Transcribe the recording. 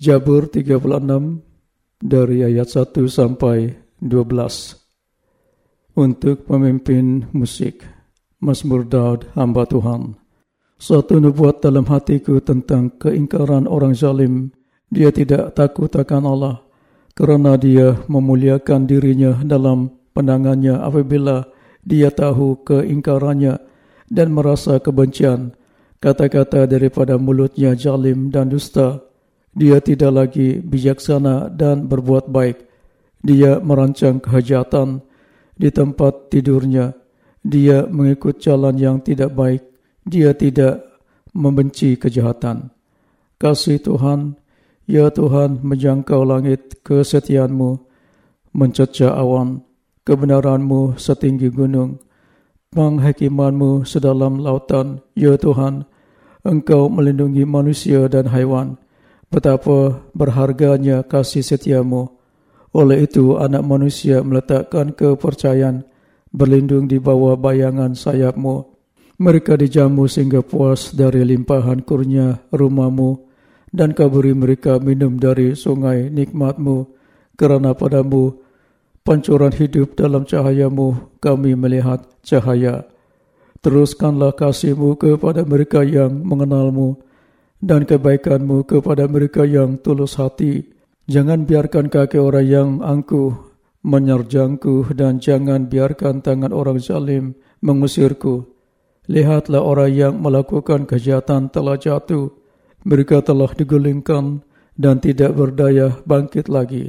Jabur 36 dari ayat 1 sampai 12 Untuk pemimpin musik Mazmur Daud hamba Tuhan. Suatu nubuat dalam hatiku tentang keingkaran orang zalim. Dia tidak takut akan Allah Kerana dia memuliakan dirinya dalam pandangannya apabila dia tahu keingkarannya dan merasa kebencian Kata-kata daripada mulutnya zalim dan dusta dia tidak lagi bijaksana dan berbuat baik. Dia merancang kehajatan di tempat tidurnya. Dia mengikut jalan yang tidak baik. Dia tidak membenci kejahatan. Kasih Tuhan, ya Tuhan menjangkau langit kesetiaanmu, mencecah awan, kebenaranmu setinggi gunung, penghakimanmu sedalam lautan, ya Tuhan, Engkau melindungi manusia dan haiwan, Betapa berharganya kasih setiamu. Oleh itu anak manusia meletakkan kepercayaan berlindung di bawah bayangan sayapmu. Mereka dijamu sehingga puas dari limpahan kurnia rumahmu dan kau beri mereka minum dari sungai nikmatmu kerana padamu pancuran hidup dalam cahayamu kami melihat cahaya. Teruskanlah kasihmu kepada mereka yang mengenalmu dan kebaikanmu kepada mereka yang tulus hati. Jangan biarkan kaki orang yang angkuh menyerjangku dan jangan biarkan tangan orang zalim mengusirku. Lihatlah orang yang melakukan kejahatan telah jatuh. Mereka telah digulingkan dan tidak berdaya bangkit lagi.